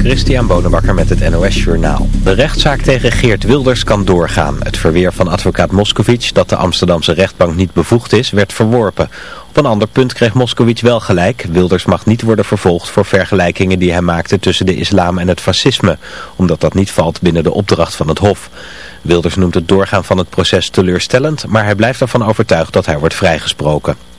Christian Bonenbakker met het NOS Journaal. De rechtszaak tegen Geert Wilders kan doorgaan. Het verweer van advocaat Moscovic dat de Amsterdamse rechtbank niet bevoegd is, werd verworpen. Op een ander punt kreeg Moscovic wel gelijk. Wilders mag niet worden vervolgd voor vergelijkingen die hij maakte tussen de islam en het fascisme, omdat dat niet valt binnen de opdracht van het Hof. Wilders noemt het doorgaan van het proces teleurstellend, maar hij blijft ervan overtuigd dat hij wordt vrijgesproken.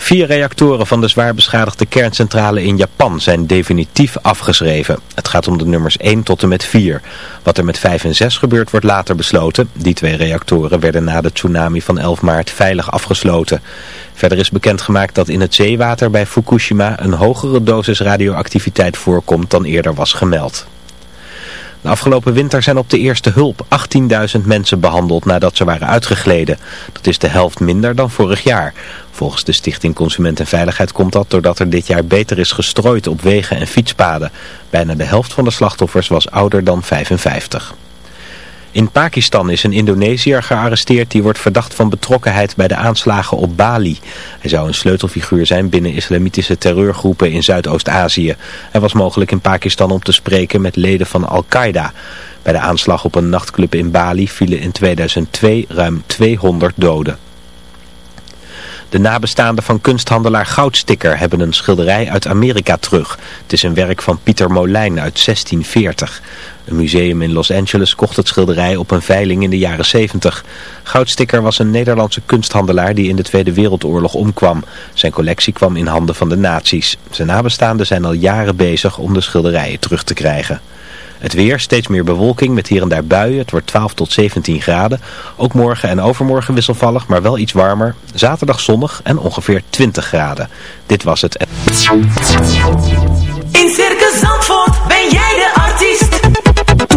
Vier reactoren van de zwaar beschadigde kerncentrale in Japan zijn definitief afgeschreven. Het gaat om de nummers 1 tot en met 4. Wat er met 5 en 6 gebeurt wordt later besloten. Die twee reactoren werden na de tsunami van 11 maart veilig afgesloten. Verder is bekendgemaakt dat in het zeewater bij Fukushima een hogere dosis radioactiviteit voorkomt dan eerder was gemeld. De afgelopen winter zijn op de eerste hulp 18.000 mensen behandeld nadat ze waren uitgegleden. Dat is de helft minder dan vorig jaar. Volgens de Stichting Consument en Veiligheid komt dat doordat er dit jaar beter is gestrooid op wegen en fietspaden. Bijna de helft van de slachtoffers was ouder dan 55. In Pakistan is een Indonesiër gearresteerd die wordt verdacht van betrokkenheid bij de aanslagen op Bali. Hij zou een sleutelfiguur zijn binnen islamitische terreurgroepen in Zuidoost-Azië. Hij was mogelijk in Pakistan om te spreken met leden van Al-Qaeda. Bij de aanslag op een nachtclub in Bali vielen in 2002 ruim 200 doden. De nabestaanden van kunsthandelaar Goudsticker hebben een schilderij uit Amerika terug. Het is een werk van Pieter Molijn uit 1640. Een museum in Los Angeles kocht het schilderij op een veiling in de jaren 70. Goudsticker was een Nederlandse kunsthandelaar die in de Tweede Wereldoorlog omkwam. Zijn collectie kwam in handen van de nazi's. Zijn nabestaanden zijn al jaren bezig om de schilderijen terug te krijgen. Het weer, steeds meer bewolking met hier en daar buien. Het wordt 12 tot 17 graden. Ook morgen en overmorgen wisselvallig, maar wel iets warmer. Zaterdag zonnig en ongeveer 20 graden. Dit was het. In Circus Zandvoort ben jij de.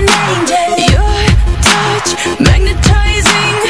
An angel? Your touch magnetizing.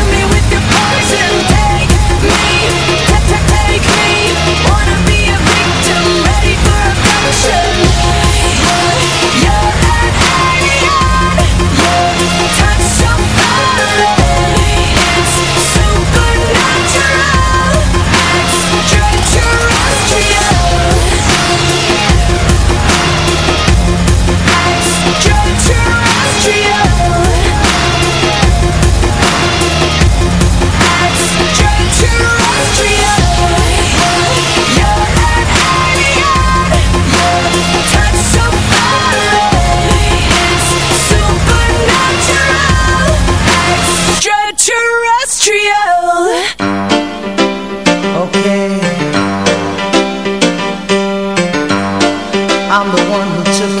I'm the one who took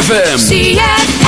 ZFM.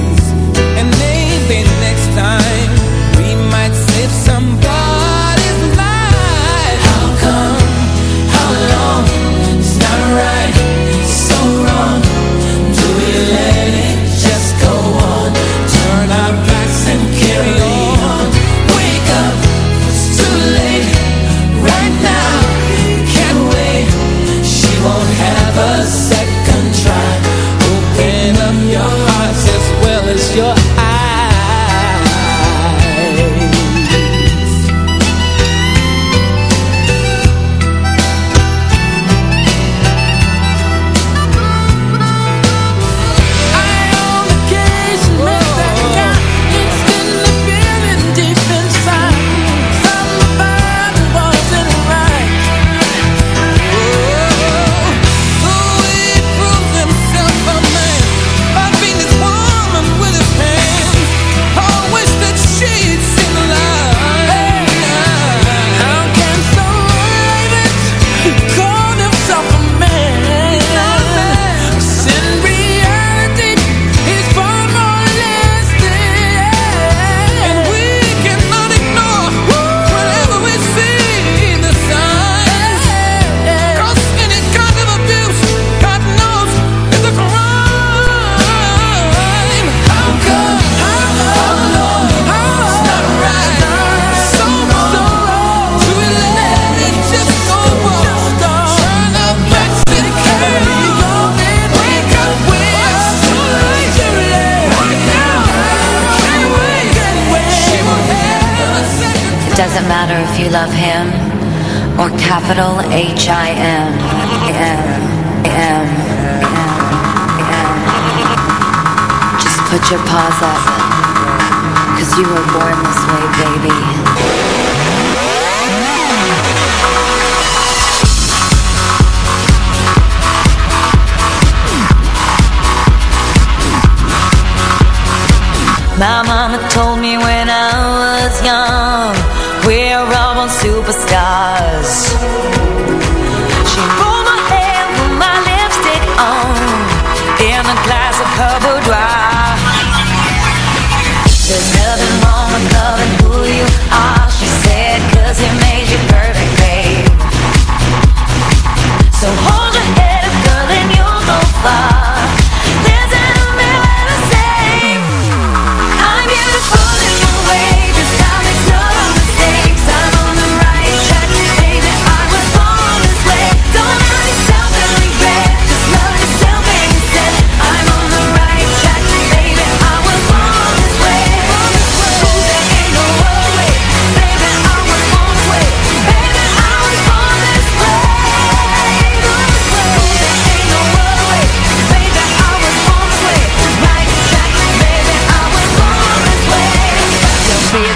H-I-M. M. M. M. Just put your paws you were born this way, baby. My mama told me when I was young, we're all superstars. covered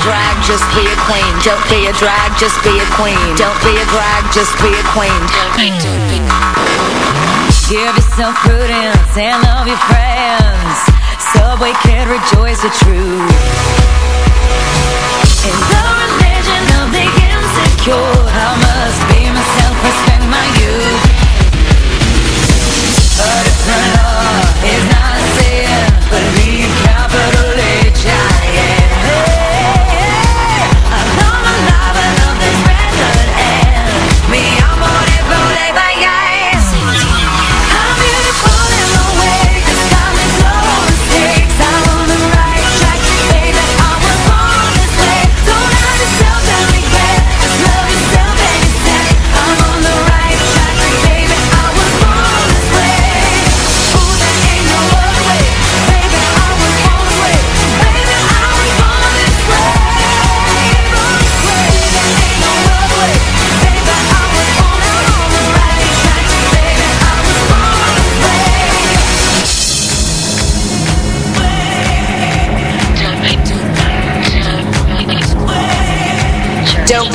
drag, just be a queen. Don't be a drag, just be a queen. Don't be a drag, just be a queen. Give yourself prudence and love your friends, so we can rejoice the truth. In the religion of the insecure, I must be myself, respect my youth. A different law is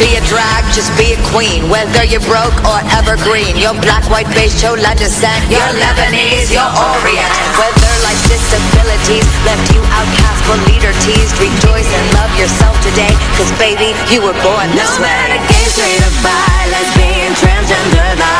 be a drag, just be a queen. Whether you're broke or evergreen, your black, white, beige, chola descent, your Lebanese, your Orient. Whether life's disabilities left you outcast or leader teased, rejoice and love yourself today, cause baby, you were born this No way. matter gay, straight or bi, lesbian, transgender life,